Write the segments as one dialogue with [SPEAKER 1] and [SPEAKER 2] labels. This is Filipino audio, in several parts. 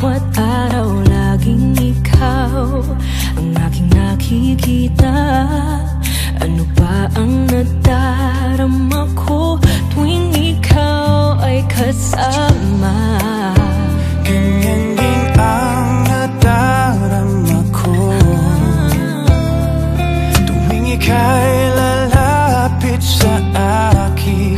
[SPEAKER 1] bawat araw laging ikaw Ang aking nakikita. Ano ba ang nadarama ko Tuwing ikaw ay kasama?
[SPEAKER 2] Ganyan din ang nadarama ko. Tuwing ikaw'y lalapit sa akin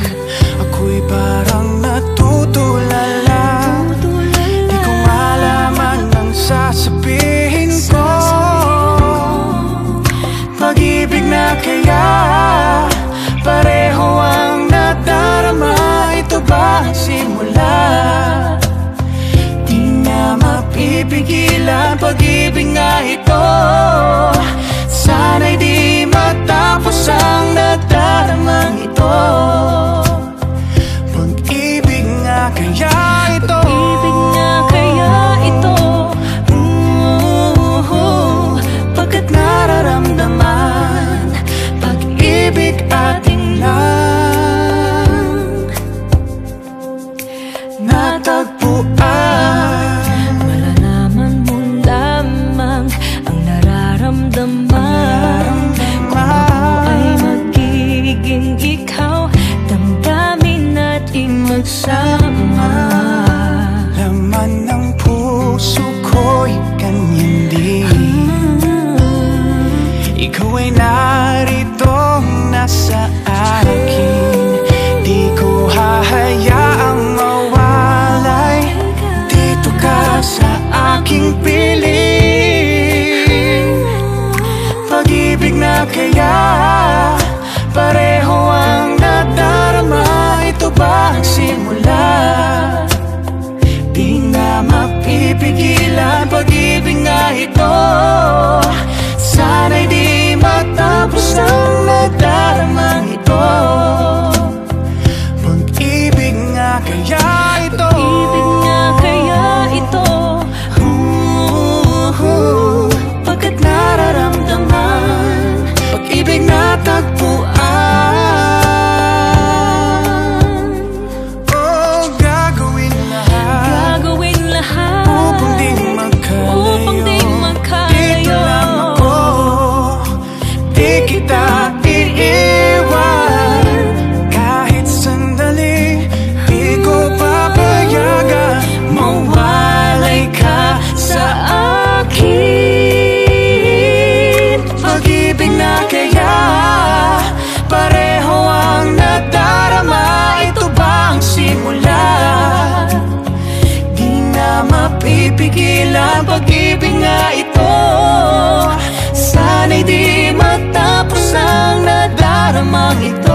[SPEAKER 2] mapipigilan Pag-ibig nga ito din Ikaw ay narito nasa akin. Di ko hahayaang mawalay. Dito ka sa aking piling. Pag-ibig na kaya Pareho ang nadarama. Ito ba ang simula? simula Di na mapipigilan pag-ibig nga ito. Sana'y di matapos ang nadaramang ito.